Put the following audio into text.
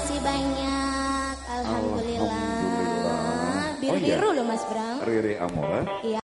Terima kasih banyak. Alhamdulillah. Biru-biru oh iya. loh Mas Bram. Riri Amora. Iya.